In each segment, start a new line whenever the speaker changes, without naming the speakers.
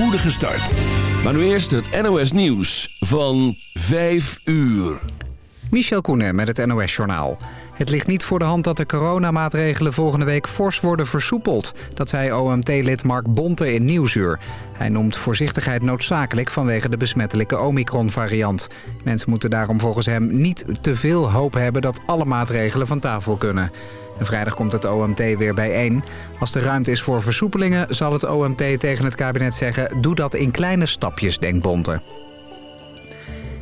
spoedige start. Maar nu eerst het NOS Nieuws van 5 uur.
Michel Koenen met het NOS-journaal. Het ligt niet voor de hand dat de coronamaatregelen volgende week fors worden versoepeld. Dat zei OMT-lid Mark Bonte in Nieuwsuur. Hij noemt voorzichtigheid noodzakelijk vanwege de besmettelijke Omicron-variant. Mensen moeten daarom volgens hem niet te veel hoop hebben dat alle maatregelen van tafel kunnen. En vrijdag komt het OMT weer bijeen. Als er ruimte is voor versoepelingen zal het OMT tegen het kabinet zeggen... doe dat in kleine stapjes, denkt Bonte.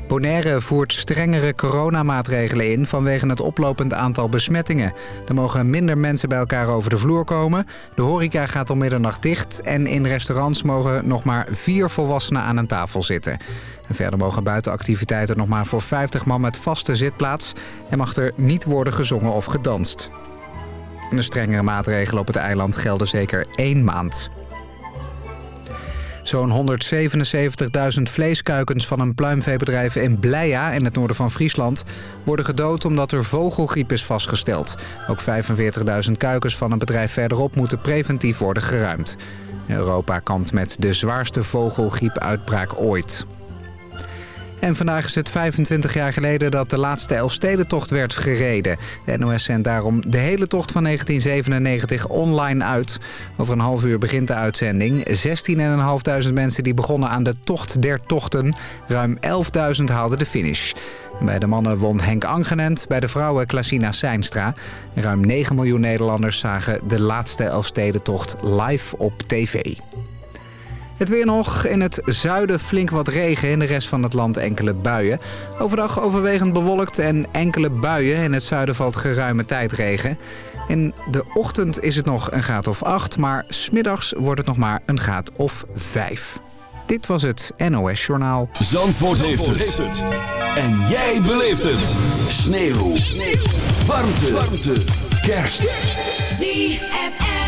Bonaire voert strengere coronamaatregelen in vanwege het oplopend aantal besmettingen. Er mogen minder mensen bij elkaar over de vloer komen. De horeca gaat om middernacht dicht en in restaurants mogen nog maar vier volwassenen aan een tafel zitten. En verder mogen buitenactiviteiten nog maar voor 50 man met vaste zitplaats en mag er niet worden gezongen of gedanst. De strengere maatregelen op het eiland gelden zeker één maand. Zo'n 177.000 vleeskuikens van een pluimveebedrijf in Bleia in het noorden van Friesland worden gedood omdat er vogelgriep is vastgesteld. Ook 45.000 kuikens van een bedrijf verderop moeten preventief worden geruimd. Europa kampt met de zwaarste vogelgriepuitbraak ooit. En vandaag is het 25 jaar geleden dat de laatste Elfstedentocht werd gereden. De NOS zendt daarom de hele tocht van 1997 online uit. Over een half uur begint de uitzending. 16.500 mensen die begonnen aan de Tocht der Tochten. Ruim 11.000 haalden de finish. Bij de mannen won Henk Angenent, bij de vrouwen Klasina Seinstra. Ruim 9 miljoen Nederlanders zagen de laatste Elfstedentocht live op tv. Het weer nog. In het zuiden flink wat regen. In de rest van het land enkele buien. Overdag overwegend bewolkt en enkele buien. In het zuiden valt geruime tijd regen. In de ochtend is het nog een graad of 8. Maar smiddags wordt het nog maar een graad of 5. Dit was het NOS Journaal.
Zandvoort, heeft, het. En jij beleeft het. Sneeuw. Sneeuw. Warmte. Warmte. Kerst.
ZFM.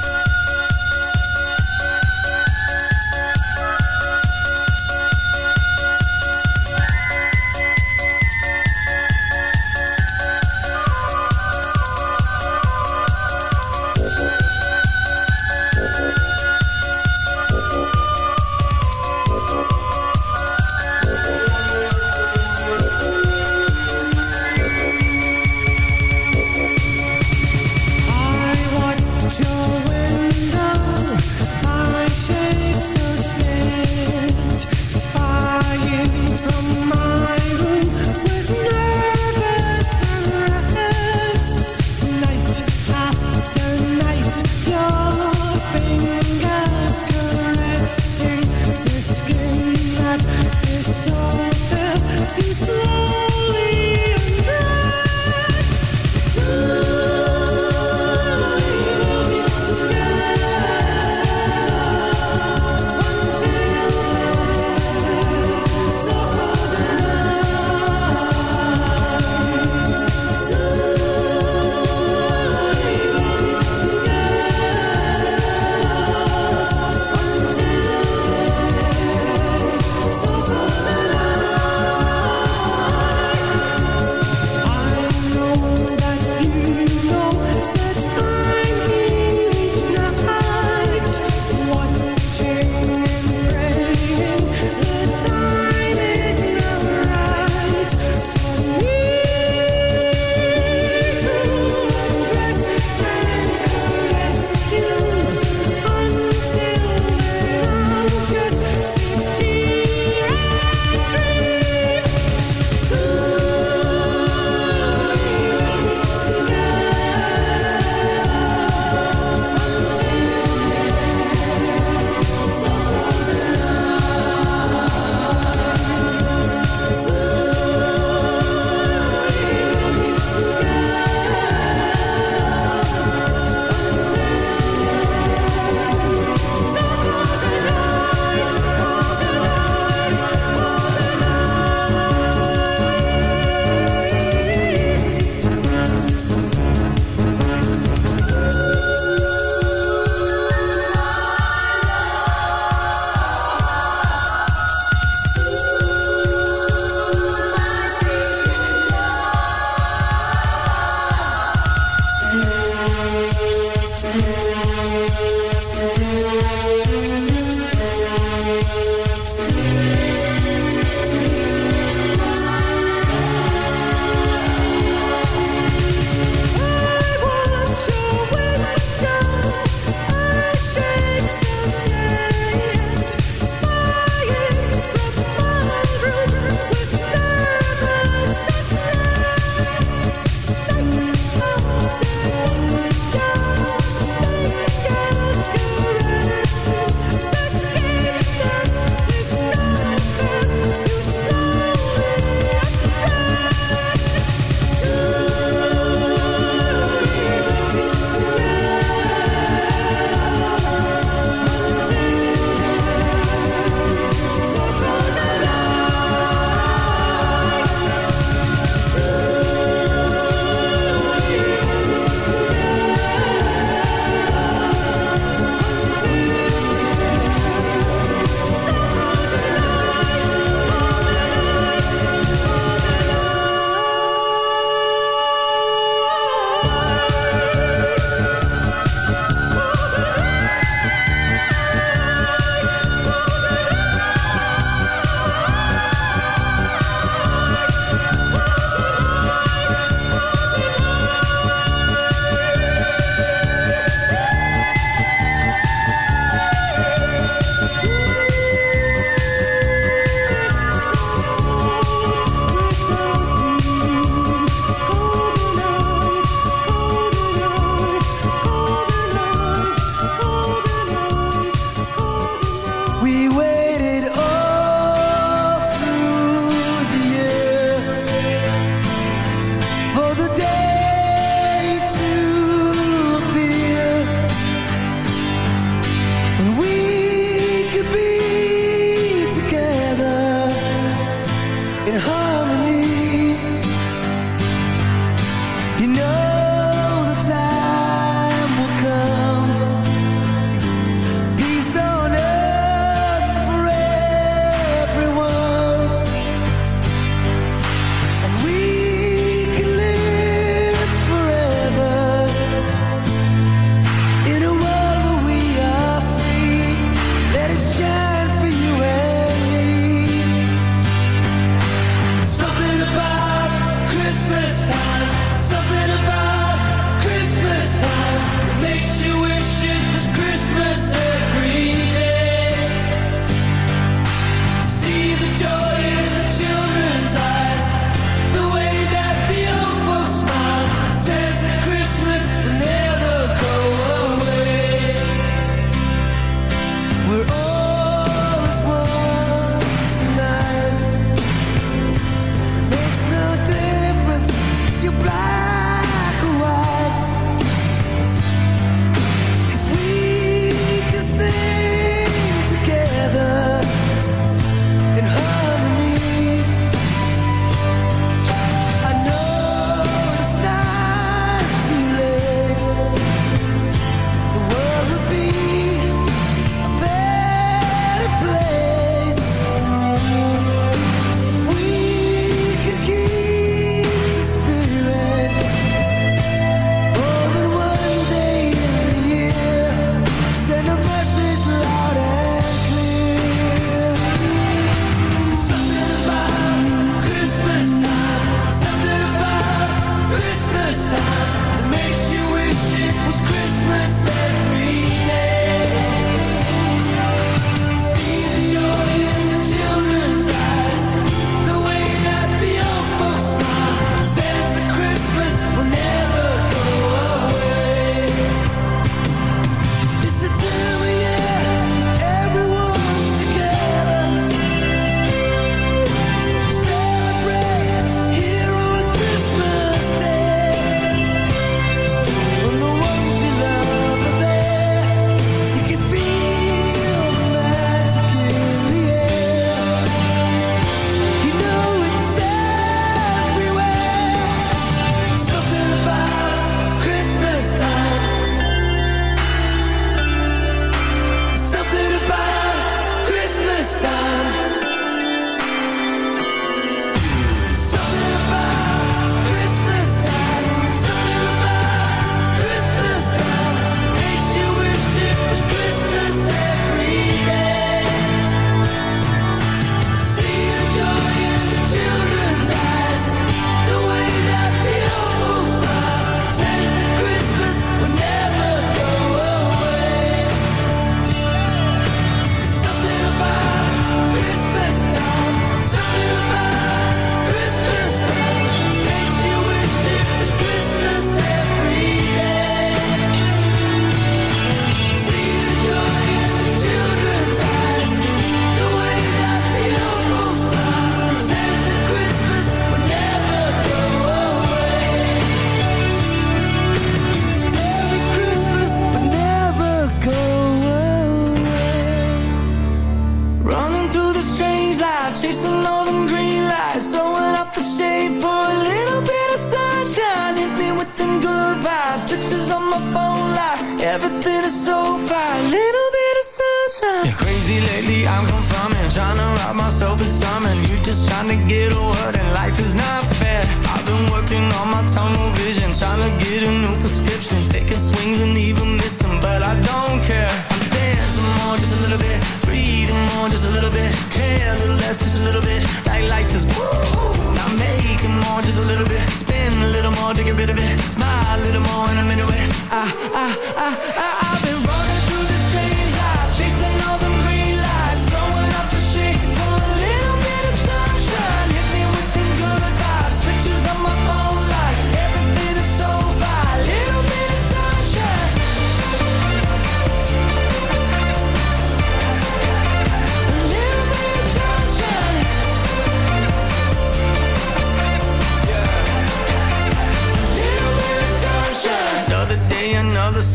And even missing, but I don't care. I'm dancing more, just a little bit. Breathing more, just a little bit. Care a little less, just a little bit. Like life is woo. I'm making more, just a little bit. Spin a little more to get rid of it. Smile a little more, and I'm into it. I, I, I, I, I've been running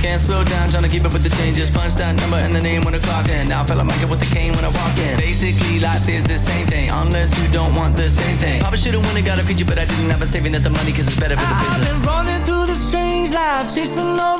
Can't slow down, trying to keep up with the changes. Punch that number and the name when the clock in. Now I feel like get with the cane when I walk in. Basically, life is the same thing, unless you don't want the same thing. Probably should've won and got a feature, but I didn't. I've been saving up the money cause it's better for the business. I've been running through the strange life, chasing all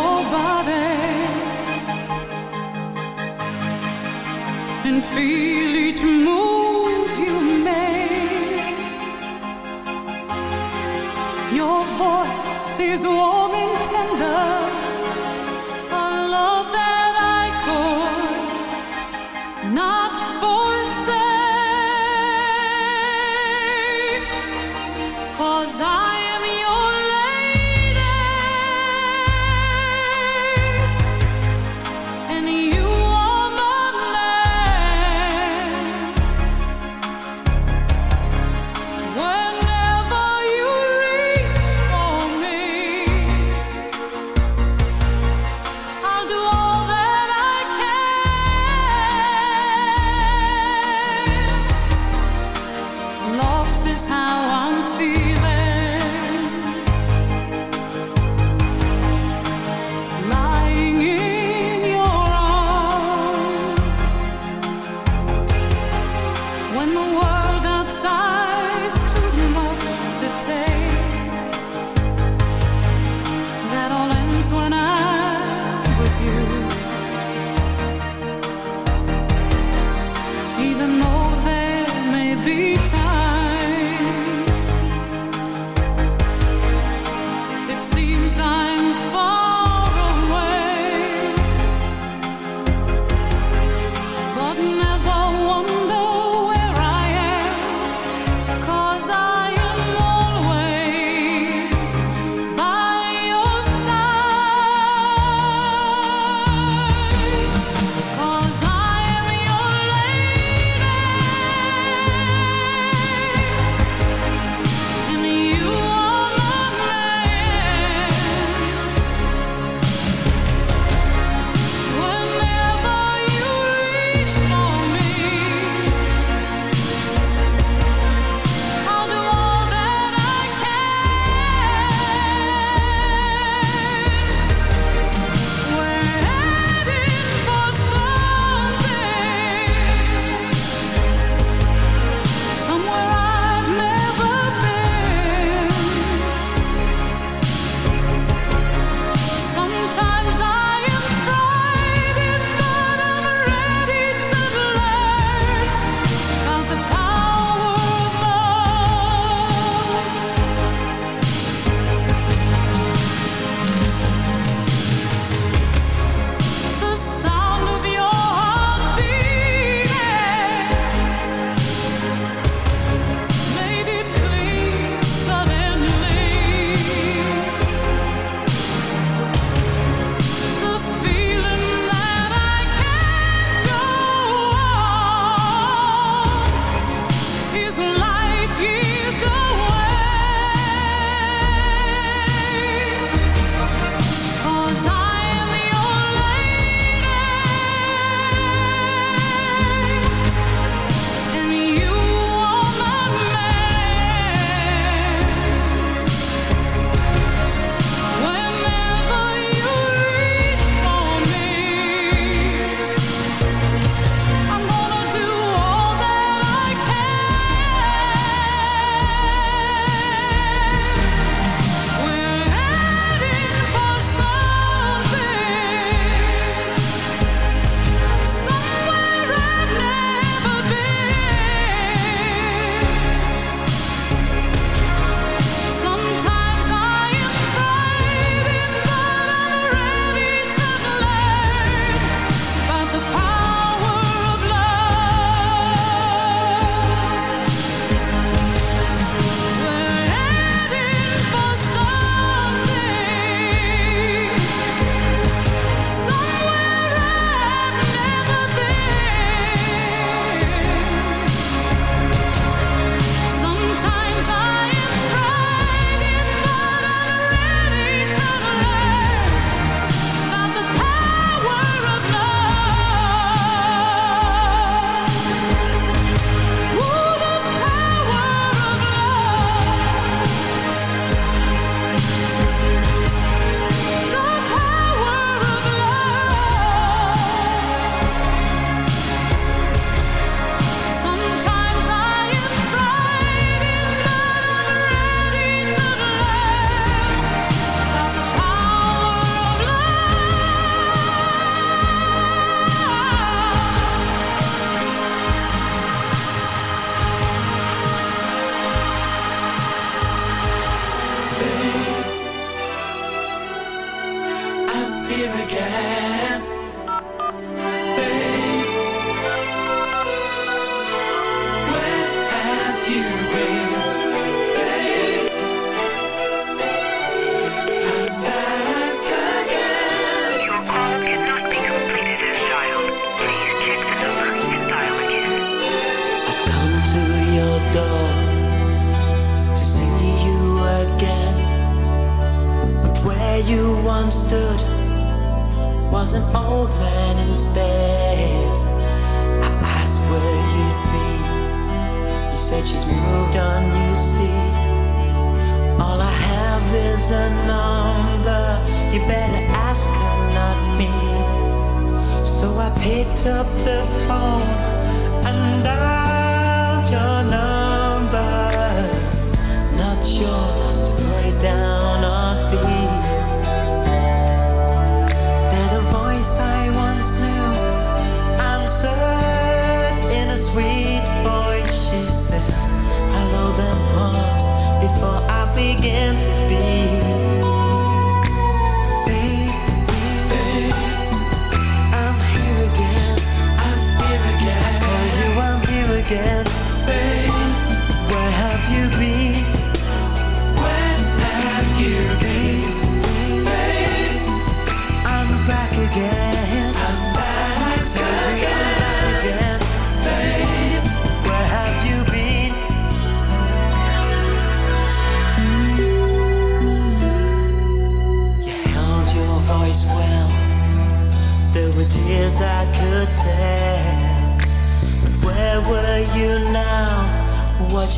feel each move you make. Your voice is warm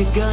you go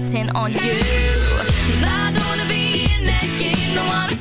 got 10 on you. I don't wanna be in that game, no,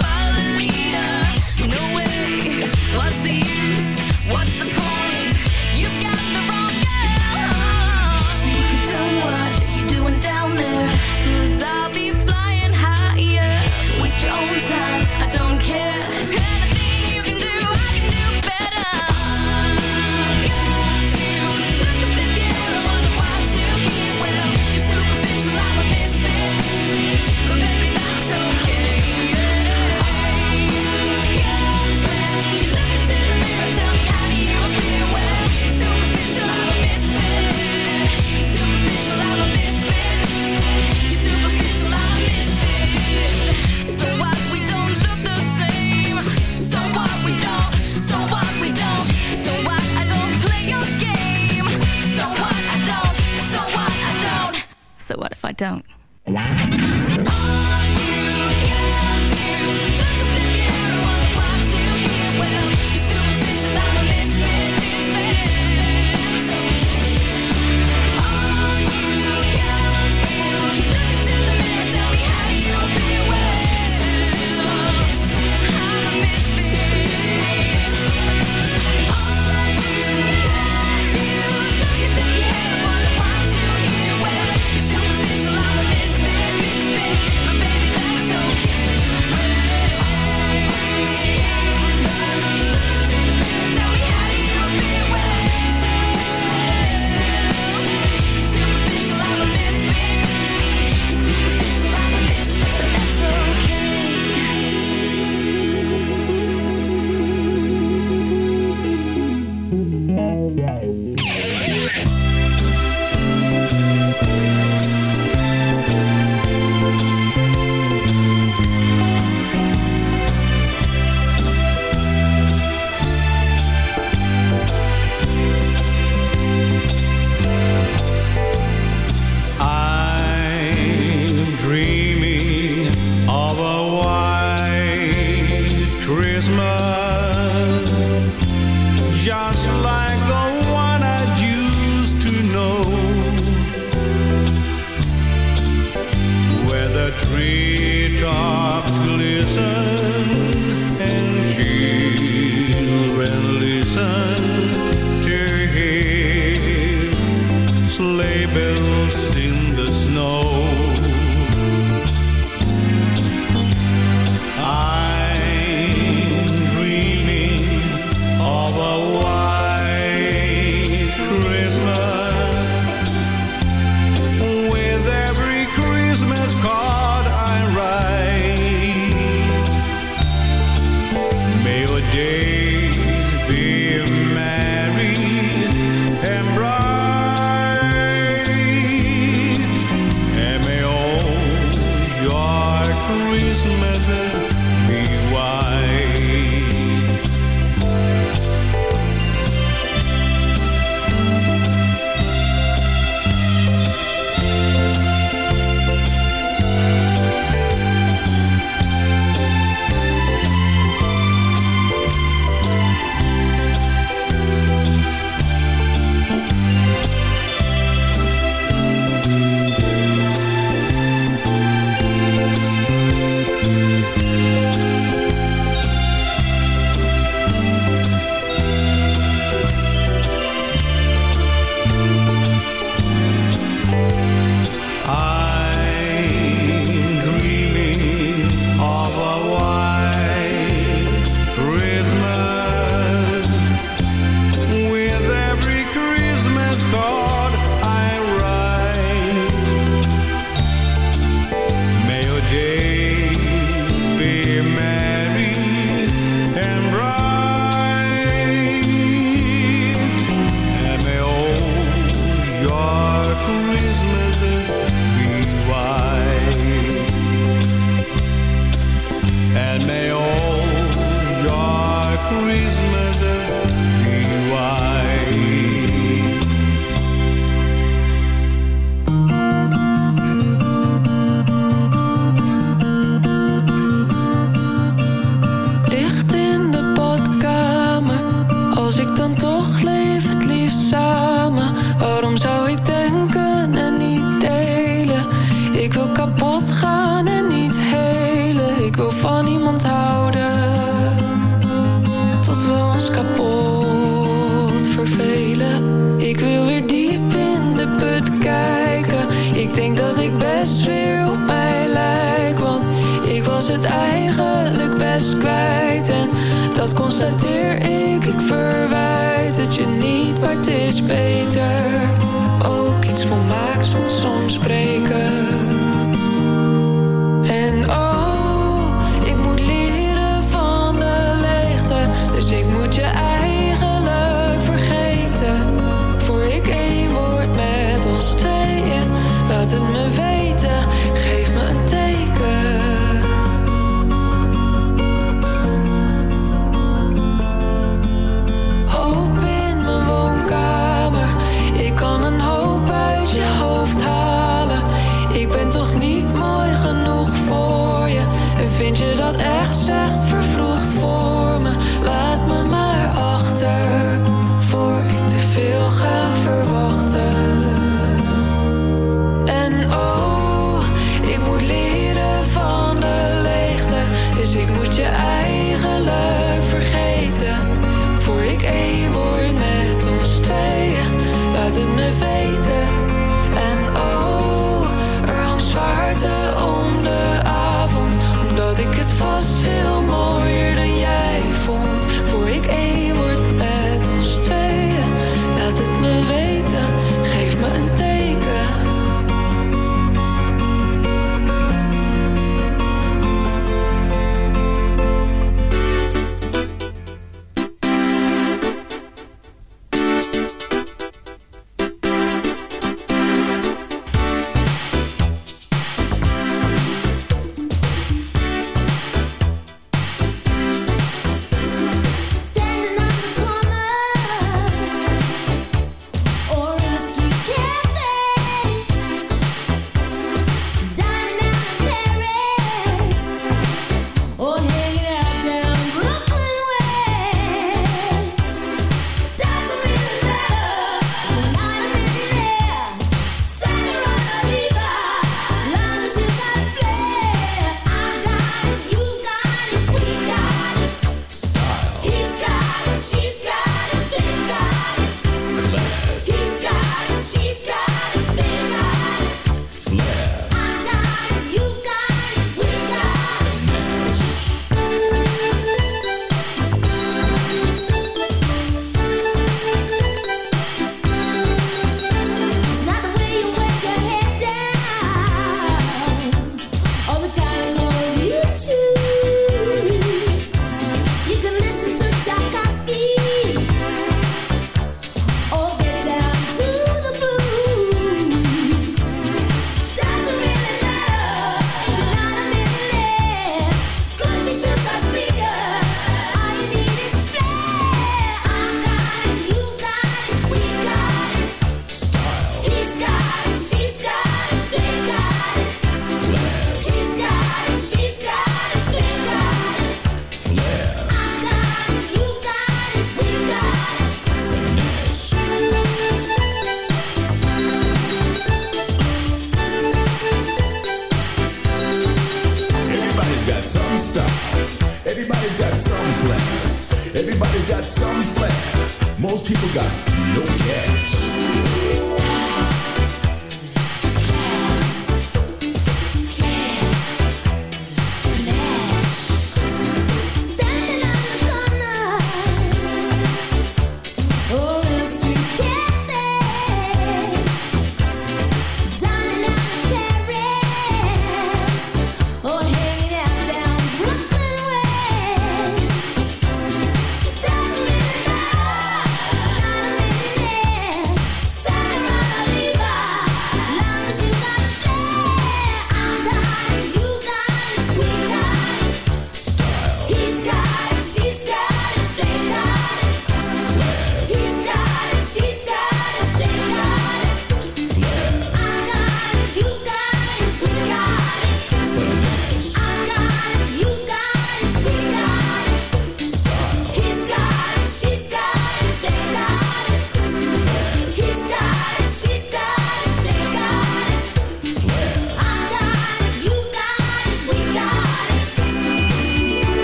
don't. bills in the
snow. surprise murder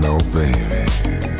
fijne feestdagen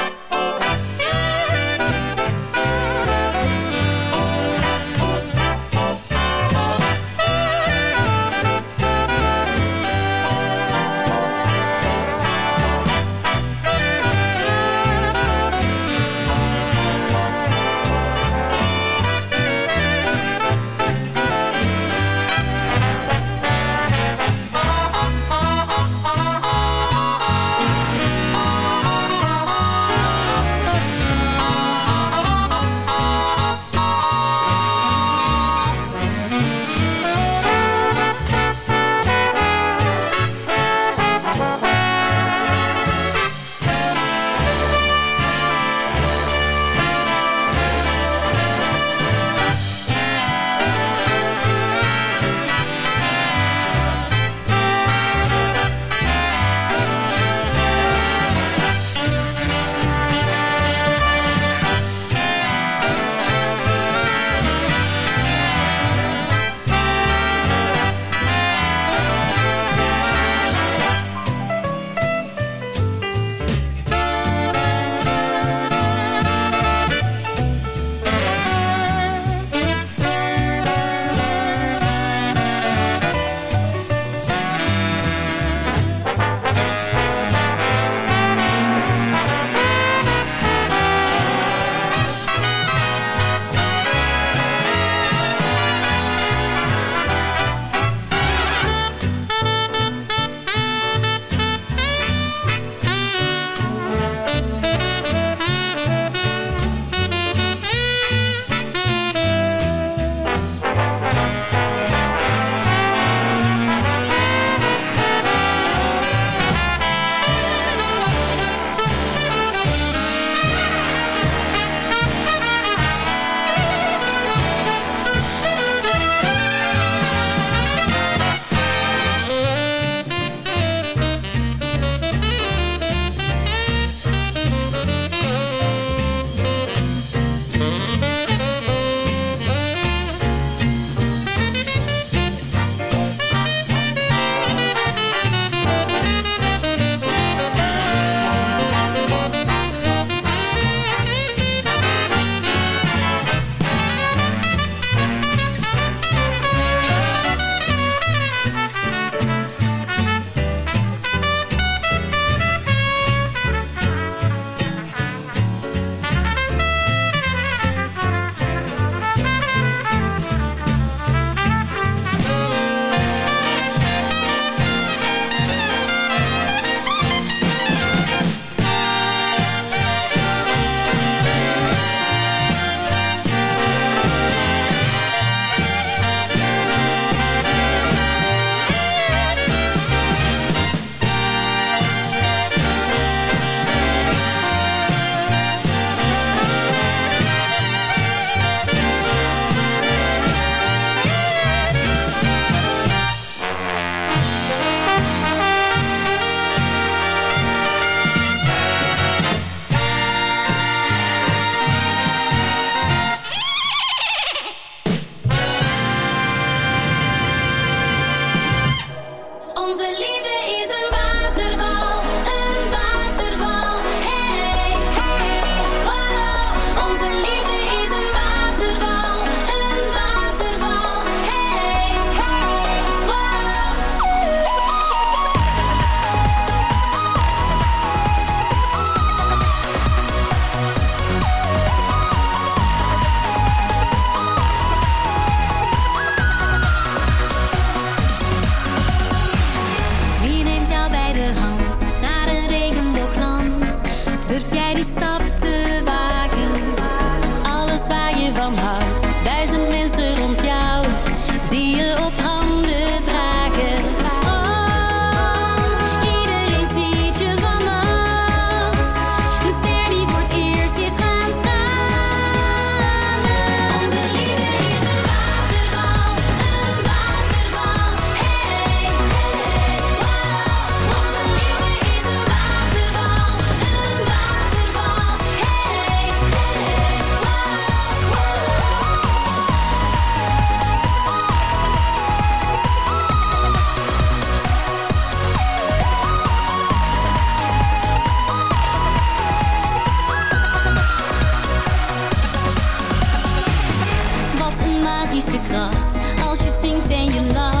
love.